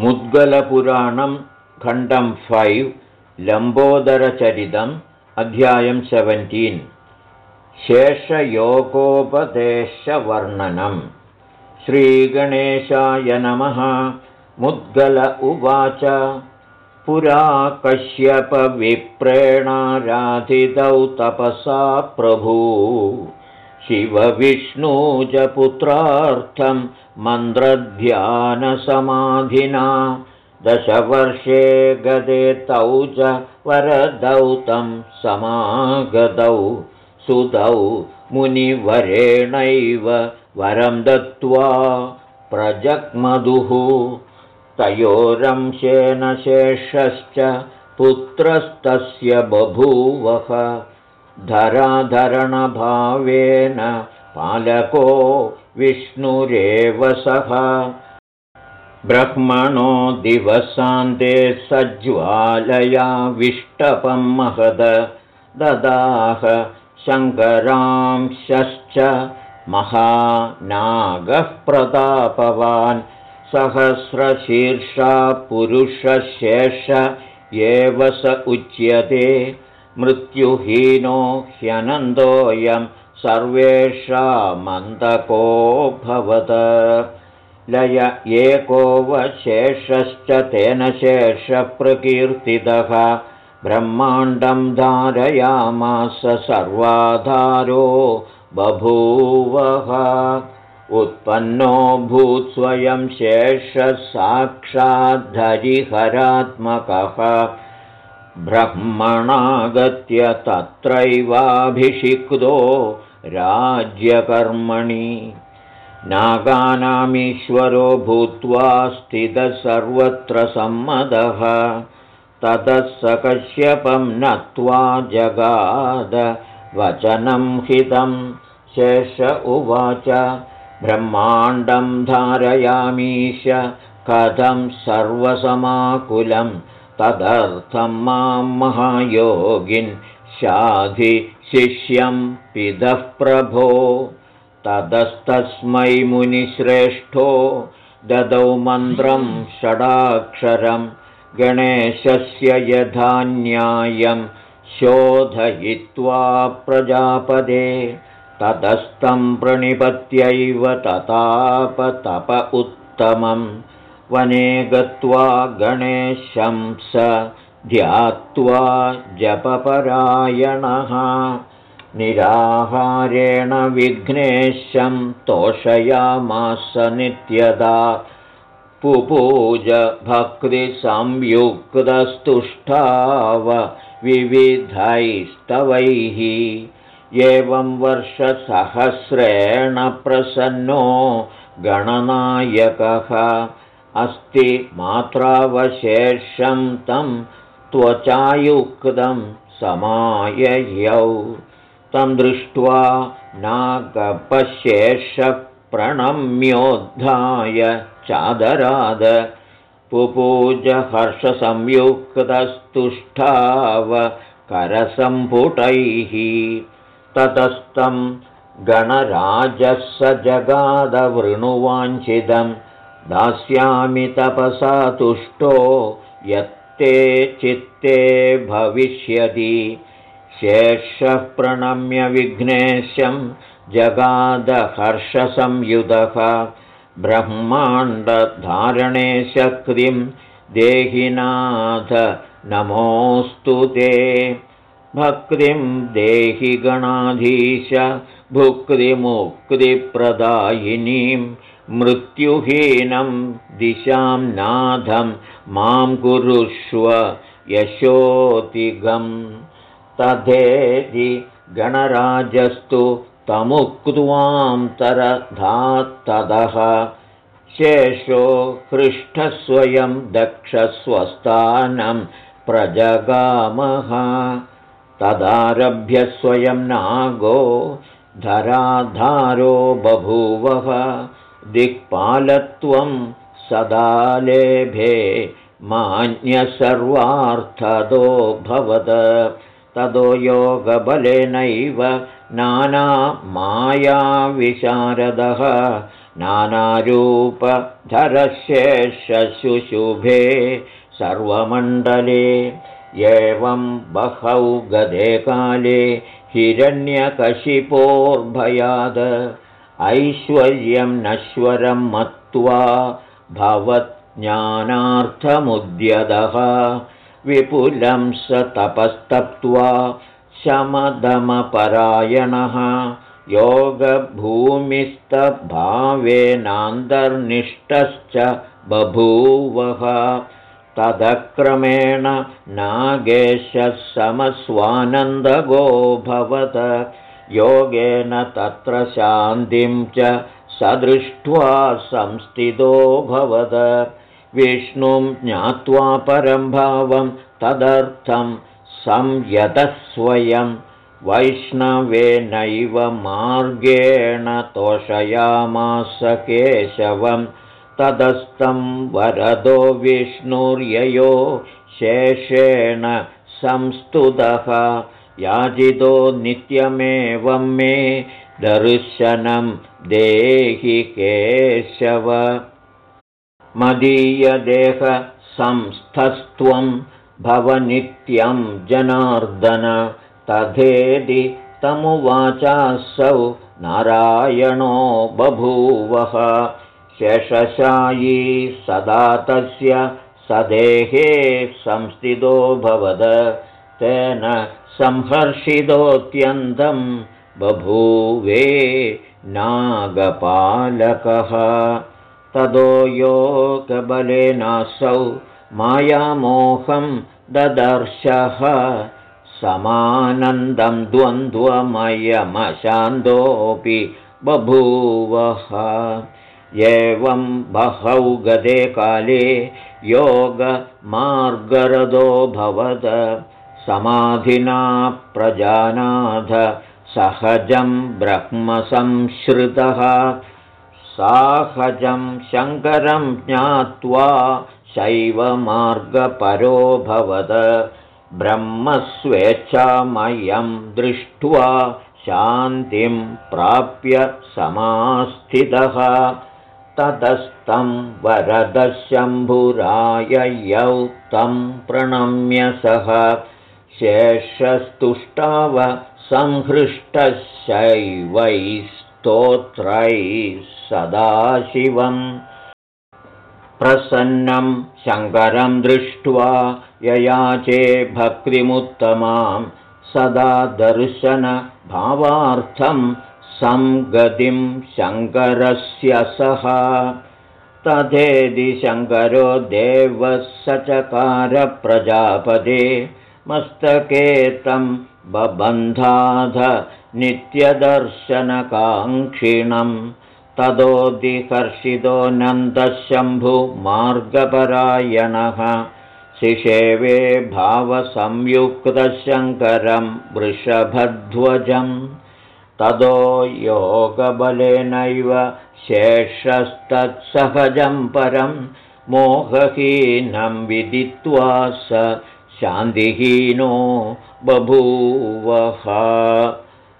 मुद्गलपुराणं खण्डं फैव् लम्बोदरचरितम् अध्यायं सेवेन्टीन् शेषयोगोपदेशवर्णनम् श्रीगणेशाय नमः मुद्गल उवाच. पुरा कश्यपविप्रेणाराधितौ तपसा प्रभू शिवविष्णुजपुत्रार्थं मन्त्रध्यानसमाधिना दशवर्षे गदे तौ च वरदौ तं समागतौ सुतौ मुनिवरेणैव वरं दत्त्वा प्रजग्मधुः तयोरंशेन शेषश्च पुत्रस्तस्य बभूवः धराधरणभावेन पालको विष्णुरेव सः ब्रह्मणो दिवसान्ते विष्टपं महद। ददाह शङ्करांशश्च महानागः प्रतापवान् सहस्रशीर्षा पुरुषशेष एव स उच्यते मृत्युहीनो ह्यनन्दोऽयं सर्वेषामन्तकोऽभवत् लय एकोऽवशेषश्च तेन शेषप्रकीर्तितः ब्रह्माण्डं धारयामास सर्वाधारो बभूवः। उत्पन्नो भूत्स्वयं शेषसाक्षाद्धरिहरात्मकः ब्रह्मणागत्य तत्रैवाभिषिक्तो राज्यकर्मणि। नागानामीश्वरो भूत्वा स्थितः सर्वत्र सम्मदः। ततः सकश्यपं नत्वा जगाद। वचनं हितं शेष उवाच। ब्रह्माण्डं धारयामीश। कथं सर्वसमाकुलं तदर्थं मां महायोगिन् शाधिशिष्यं पिदः प्रभो। ततस्तस्मै मुनिश्रेष्ठो। ददौ मन्त्रं षडाक्षरं गणेशस्य यथा न्यायं शोधयित्वा प्रजापदे। ततस्तं प्रणिपत्यैव ततापतप उत्तमं वने गत्वा गणेशं स ध्यात्वा जपपरायणः। निराहारेण विघ्नेशं तोषयामास नित्यदा। पुपूज भक्तिसंयुक्तस्तुष्टाव विविधैस्तवैः। एवं वर्षसहस्रेण प्रसन्नो गणनायकः अस्ति मात्रावशेषं तं त्वचायुक्तं समाययौ तं दृष्ट्वा नागपशेषप्रणम्योद्धाय चादराद पुपूजहर्षसंयुक्तस्तुष्टाव करसम्पुटैः। ततस्तं गणराजः स जगादवृणुवाञ्छितं दास्यामि तपसा तुष्टो यत्ते चित्ते भविष्यति। शेषः प्रणम्य विघ्नेशं जगादहर्षसंयुधः। ब्रह्माण्डधारणे शक्तिं देहिनाथ नमोऽस्तु ते। भक्तिं देहि गणाधीश भुक्तिमुक्तिप्रदायिनीं मृत्युहीनं दिशां नाथं मां कुरुष्व यशोतिगम् तथेति गणराजस्तु तमुक्त्वां तरधात्तदः। शेषो हृष्टस्वयं दक्षस्वस्थानं प्रजगामः। तदारभ्य स्वयं नागो धराधारो बभूवः दिक्पालत्वं सदा लेभे मान्यसर्वार्थदो भवद। तदो योगबलेनैव नानामायाविशारदः। नानारूपधरशेषशुशुभे सर्वमण्डले एवं बहौ गदे काले हिरण्यकशिपोर्भयाद ऐश्वर्यं नश्वरं मत्वा भवज्ञानार्थमुद्यतः विपुलं स तपस्तप्त्वा शमदमपरायणः योगभूमिस्तभावेनान्तर्निष्टश्च बभूवः तदक्रमेण नागेशः समस्वानन्दगोऽभवत् योगेन तत्र शान्तिं च सदृष्ट्वा संस्थितोऽभवद विष्णुं ज्ञात्वा परं भावं तदर्थं संयतस्वयं वैष्णवेनैव मार्गेण तोषयामास केशवम् तदस्तं वरदो विष्णुर्ययो शेषेण संस्तुतः याजितो नित्यमेवं मे दर्शनं देहि केशव। मदीयदेहसंस्थस्त्वं भवनित्यं जनार्दन तथेदि तमुवाचासौ नारायणो बभूवः। शेषशायी सदा तस्य सदेहे संस्थितो भवद तेन संहर्षितोऽत्यन्तं बभूवे नागपालकः। तदो योगबलेनासौ मायामोहं ददर्शः। समानन्दं द्वन्द्वमयमशान्तोऽपि बभूवः। एवं बहौ गदे काले योगमार्गरदो भवद समाधिना प्रजानाथ सहजं ब्रह्मसंश्रितः साहजं शङ्करं ज्ञात्वा शैवमार्गपरो भवद। ब्रह्मस्वेच्छामयं दृष्ट्वा शान्तिं प्राप्य समास्थितः। ततस्तं वरदशम्भुराययौ तं प्रणम्य सः शेषस्तुष्टाव संहृष्टशैवैस्तोत्रैः सदाशिवम् प्रसन्नं शङ्करं दृष्ट्वा ययाचे भक्तिमुत्तमां सदा दर्शनभावार्थं संगतिं शङ्करस्य सः तथेदि शङ्करो देवः सचकारप्रजापदे मस्तके तं बबन्धाध नित्यदर्शनकाङ्क्षिणं ततोदिकर्षितो नन्दशम्भुमार्गपरायणः शिशेवे भावसंयुक्तशङ्करं वृषभध्वजम् ततो योगबलेनैव शेषस्तत्सहजं परं मोहहीनं विदित्वा स शान्तिहीनो बभूवः।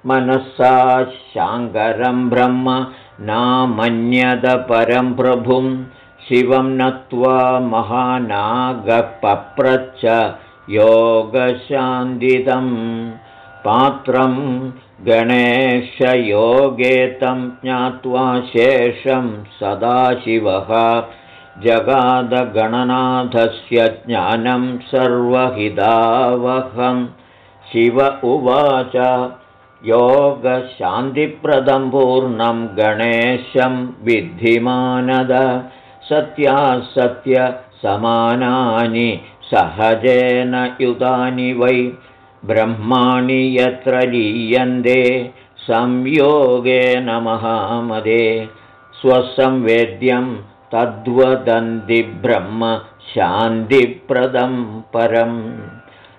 मनसा शाङ्करं ब्रह्म नामन्यदपरं प्रभुं। शिवं नत्वा महानागपप्रच्छ योगशान्दितं पात्रं गणेशयोगे तं ज्ञात्वा शेषं सदाशिवः जगादगणनाथस्य ज्ञानं सर्वहितावहं शिव उवाच योगशान्तिप्रदं पूर्णं गणेशं विद्धिमानद। सत्यासत्यसमानानि सहजेन युतानि वै। ब्रह्माणि यत्र लीयन्ते संयोगेन महामदे। स्वसंवेद्यं तद्वदन्तिब्रह्म शान्तिप्रदं परम्।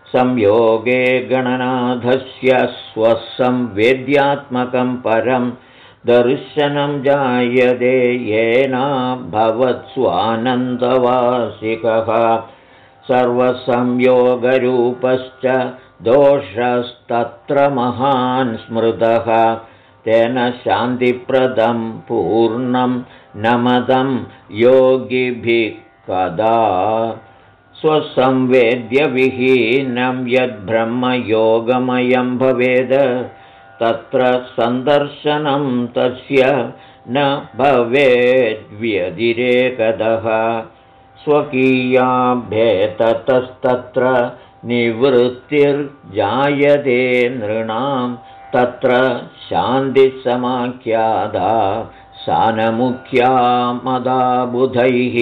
संयोगे गणनाथस्य स्वसंवेद्यात्मकं परं। दर्शनं जायते येना भवत्स्वानन्दवासिकः। सर्वसंयोगरूपश्च दोषस्तत्र महान् स्मृतः तेन शान्तिप्रदं पूर्णं नमदं योगिभिः कदा? स्वसंवेद्यविहीनं यद्ब्रह्मयोगमयं भवेद तत्र सन्दर्शनं तस्य न भवेद्व्यतिरेकदः। स्वकीयाभ्येततस्तत्र निवृत्तिर्जायते नृणां तत्र शान्तिसमाख्यादा सानमुख्या मदा बुधैः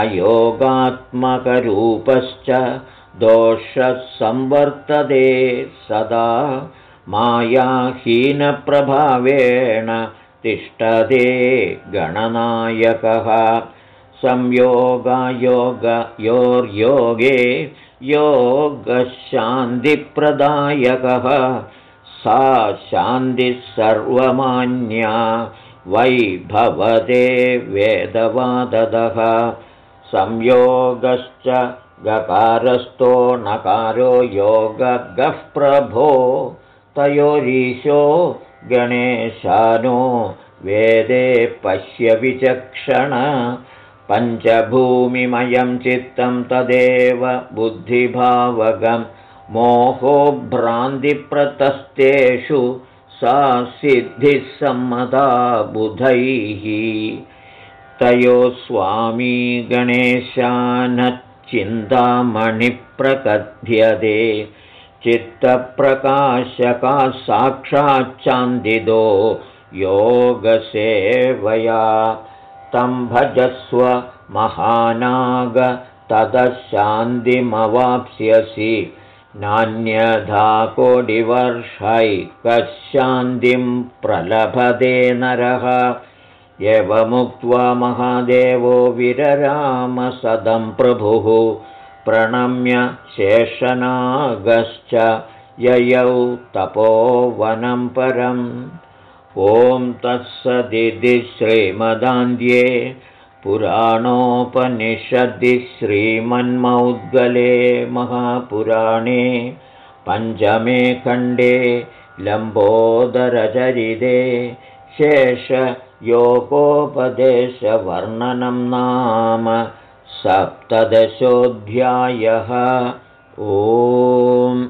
अयोगात्मकरूपश्च दोषः संवर्तते सदा मायाहीनप्रभावेण तिष्ठते गणनायकः। संयोगायोगयोर्योगे योगशान्तिप्रदायकः सा शान्तिः सर्वमान्या। वैभवते वेदवाददः संयोगश्च गकारस्थो नकारो योगगः प्रभो। तयोरीशो गणेशानो वेदे पश्य विचक्षण। पञ्चभूमिमयं चित्तं तदेव बुद्धिभावगं मोहो भ्रान्तिप्रतस्तेषु सा सिद्धिः सम्मता बुधैः। तयो स्वामी गणेशानच्चिन्तामणिप्रकथ्यते। चित्तप्रकाशका साक्षाच्चान्दिदो योगसेवया। तं भजस्व महानाग शान्तिमवाप्स्यसि नान्यथा कोटिवर्षैकशान्तिं प्रलभते नरः। एवमुक्त्वा महादेवो विररामसदं प्रभुः प्रणम्य शेषनागश्च ययौ तपोवनं परम्। ॐ तत्सदिति श्रीमदान्ध्ये पुराणोपनिषदि श्रीमन्मौद्गले महापुराणे पञ्चमे खण्डे लम्बोदरचरिते शेषयोगोपदेशवर्णनं नाम सप्तदशोऽध्यायः। ओम्